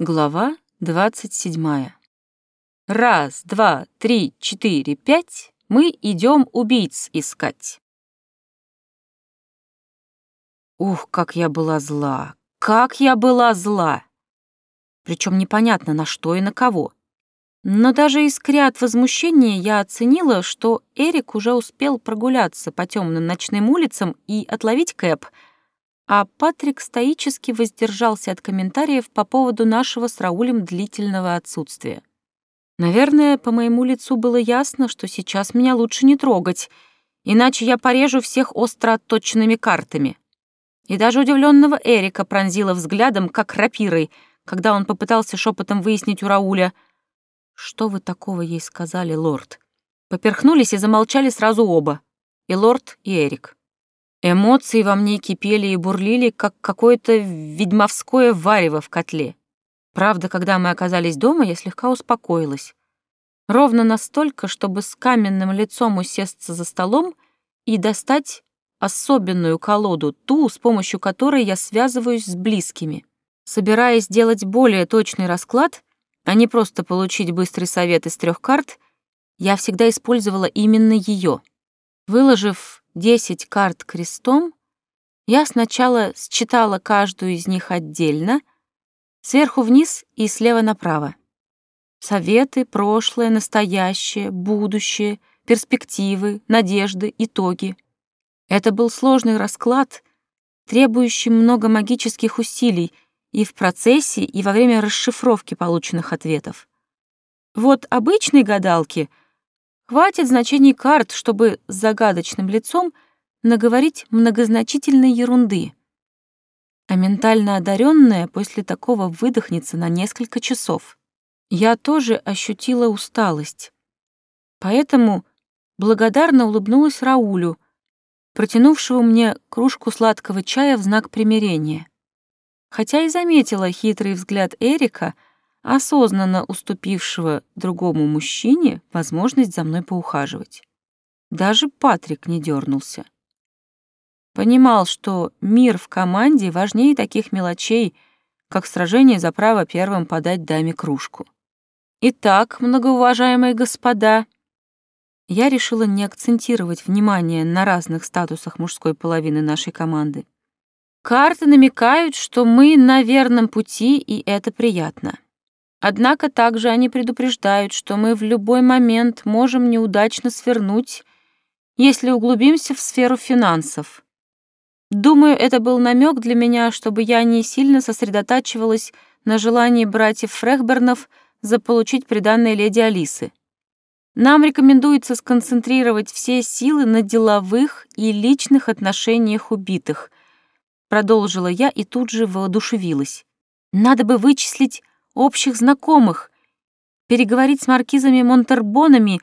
Глава двадцать седьмая. Раз, два, три, четыре, пять. Мы идем убийц искать. Ух, как я была зла! Как я была зла! Причем непонятно на что и на кого. Но даже искря от возмущения я оценила, что Эрик уже успел прогуляться по темным ночным улицам и отловить Кэп — а Патрик стоически воздержался от комментариев по поводу нашего с Раулем длительного отсутствия. Наверное, по моему лицу было ясно, что сейчас меня лучше не трогать, иначе я порежу всех остро отточенными картами. И даже удивленного Эрика пронзила взглядом, как рапирой, когда он попытался шепотом выяснить у Рауля, «Что вы такого ей сказали, лорд?» Поперхнулись и замолчали сразу оба, и лорд, и Эрик. Эмоции во мне кипели и бурлили, как какое-то ведьмовское варево в котле. Правда, когда мы оказались дома, я слегка успокоилась. Ровно настолько, чтобы с каменным лицом усесться за столом и достать особенную колоду, ту, с помощью которой я связываюсь с близкими. Собираясь сделать более точный расклад, а не просто получить быстрый совет из трех карт, я всегда использовала именно ее. Выложив Десять карт крестом, я сначала считала каждую из них отдельно, сверху вниз и слева направо. Советы, прошлое, настоящее, будущее, перспективы, надежды, итоги. Это был сложный расклад, требующий много магических усилий и в процессе, и во время расшифровки полученных ответов. Вот обычной гадалки — Хватит значений карт, чтобы с загадочным лицом наговорить многозначительной ерунды. А ментально одаренная после такого выдохнется на несколько часов. Я тоже ощутила усталость. Поэтому благодарно улыбнулась Раулю, протянувшего мне кружку сладкого чая в знак примирения. Хотя и заметила хитрый взгляд Эрика — осознанно уступившего другому мужчине возможность за мной поухаживать. Даже Патрик не дернулся. Понимал, что мир в команде важнее таких мелочей, как сражение за право первым подать даме кружку. Итак, многоуважаемые господа, я решила не акцентировать внимание на разных статусах мужской половины нашей команды. Карты намекают, что мы на верном пути, и это приятно. Однако также они предупреждают, что мы в любой момент можем неудачно свернуть, если углубимся в сферу финансов. Думаю, это был намек для меня, чтобы я не сильно сосредотачивалась на желании братьев Фрехбернов заполучить приданное леди Алисы. Нам рекомендуется сконцентрировать все силы на деловых и личных отношениях убитых, продолжила я и тут же воодушевилась. Надо бы вычислить общих знакомых, переговорить с маркизами Монтербонами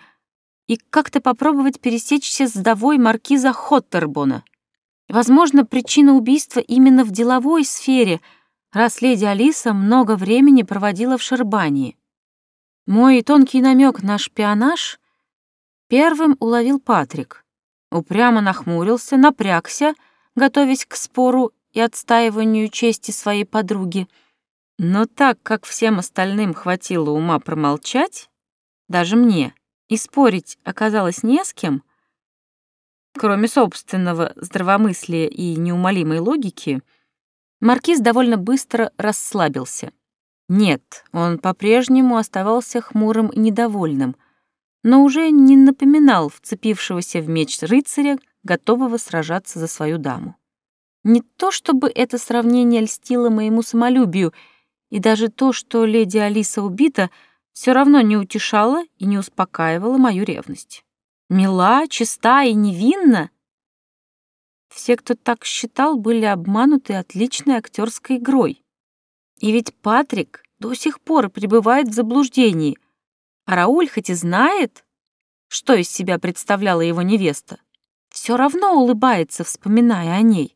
и как-то попробовать пересечься с вдовой маркиза Хоттербона. Возможно, причина убийства именно в деловой сфере, раз леди Алиса много времени проводила в Шербании. Мой тонкий намек на шпионаж первым уловил Патрик. Упрямо нахмурился, напрягся, готовясь к спору и отстаиванию чести своей подруги — но так как всем остальным хватило ума промолчать, даже мне, и спорить оказалось не с кем, кроме собственного здравомыслия и неумолимой логики, маркиз довольно быстро расслабился. Нет, он по-прежнему оставался хмурым и недовольным, но уже не напоминал вцепившегося в меч рыцаря, готового сражаться за свою даму. Не то чтобы это сравнение льстило моему самолюбию — и даже то, что леди Алиса убита, все равно не утешало и не успокаивало мою ревность. Мила, чиста и невинна? Все, кто так считал, были обмануты отличной актерской игрой. И ведь Патрик до сих пор пребывает в заблуждении, а Рауль хоть и знает, что из себя представляла его невеста, все равно улыбается, вспоминая о ней.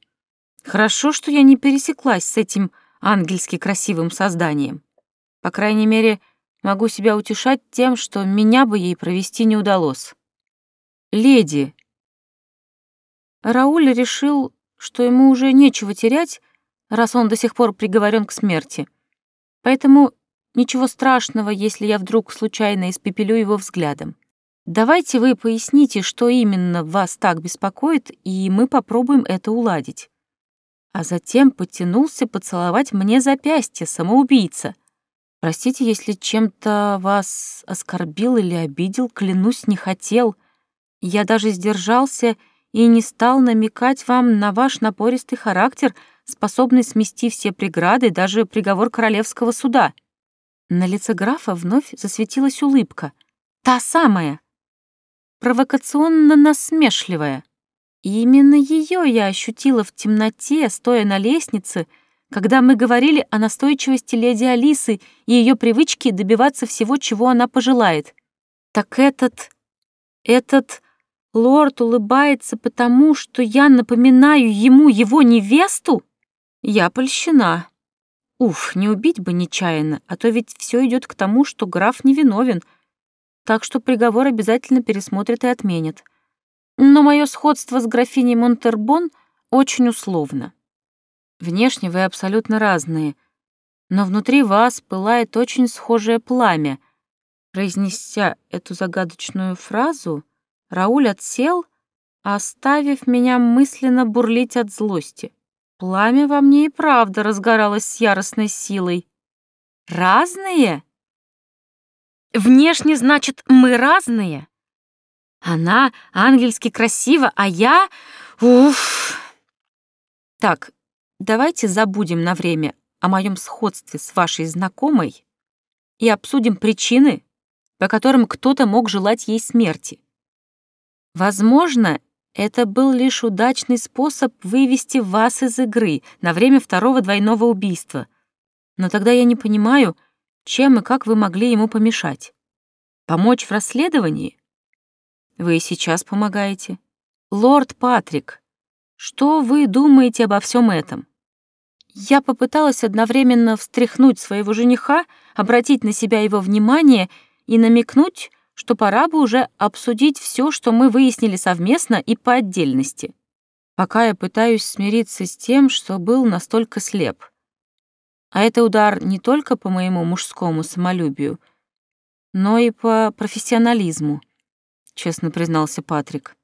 Хорошо, что я не пересеклась с этим ангельски красивым созданием. По крайней мере, могу себя утешать тем, что меня бы ей провести не удалось. Леди. Рауль решил, что ему уже нечего терять, раз он до сих пор приговорен к смерти. Поэтому ничего страшного, если я вдруг случайно испепелю его взглядом. Давайте вы поясните, что именно вас так беспокоит, и мы попробуем это уладить. А затем потянулся поцеловать мне запястье, самоубийца. Простите, если чем-то вас оскорбил или обидел, клянусь, не хотел. Я даже сдержался и не стал намекать вам на ваш напористый характер, способный смести все преграды, даже приговор королевского суда. На лице графа вновь засветилась улыбка. Та самая. Провокационно-насмешливая. И именно ее я ощутила в темноте, стоя на лестнице, когда мы говорили о настойчивости леди Алисы и ее привычке добиваться всего, чего она пожелает. Так этот... этот... Лорд улыбается потому, что я напоминаю ему его невесту? Я польщена. Уф, не убить бы нечаянно, а то ведь все идет к тому, что граф невиновен, так что приговор обязательно пересмотрят и отменят. Но мое сходство с графиней Монтербон очень условно. Внешне вы абсолютно разные, но внутри вас пылает очень схожее пламя. Произнеся эту загадочную фразу, Рауль отсел, оставив меня мысленно бурлить от злости. Пламя во мне и правда разгоралось с яростной силой. «Разные?» «Внешне, значит, мы разные?» «Она ангельски красива, а я... Уф!» «Так, давайте забудем на время о моем сходстве с вашей знакомой и обсудим причины, по которым кто-то мог желать ей смерти. Возможно, это был лишь удачный способ вывести вас из игры на время второго двойного убийства. Но тогда я не понимаю, чем и как вы могли ему помешать. Помочь в расследовании? Вы сейчас помогаете. Лорд Патрик, что вы думаете обо всем этом? Я попыталась одновременно встряхнуть своего жениха, обратить на себя его внимание и намекнуть, что пора бы уже обсудить все, что мы выяснили совместно и по отдельности. Пока я пытаюсь смириться с тем, что был настолько слеп. А это удар не только по моему мужскому самолюбию, но и по профессионализму, честно признался Патрик.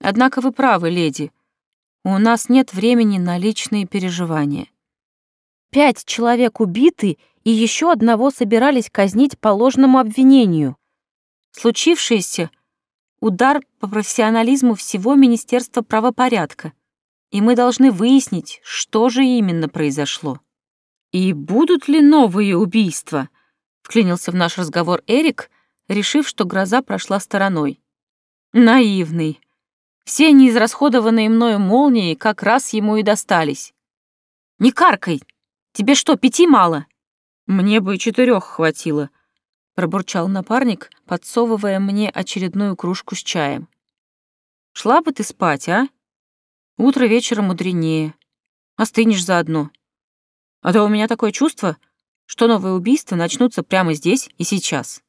Однако вы правы, леди. У нас нет времени на личные переживания. Пять человек убиты, и еще одного собирались казнить по ложному обвинению. Случившееся — удар по профессионализму всего Министерства правопорядка, и мы должны выяснить, что же именно произошло. «И будут ли новые убийства?» — вклинился в наш разговор Эрик, решив, что гроза прошла стороной. «Наивный. Все неизрасходованные мною молнии как раз ему и достались. Не каркай! Тебе что, пяти мало?» «Мне бы четырех хватило», пробурчал напарник, подсовывая мне очередную кружку с чаем. «Шла бы ты спать, а? Утро вечера мудренее. Остынешь заодно. А то у меня такое чувство, что новые убийства начнутся прямо здесь и сейчас».